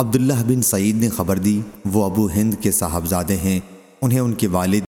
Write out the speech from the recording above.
عبداللہ بن سعید نے خبر دی، وہ ابو ہند کے صاحبزادے ہیں، انہیں ان کے والد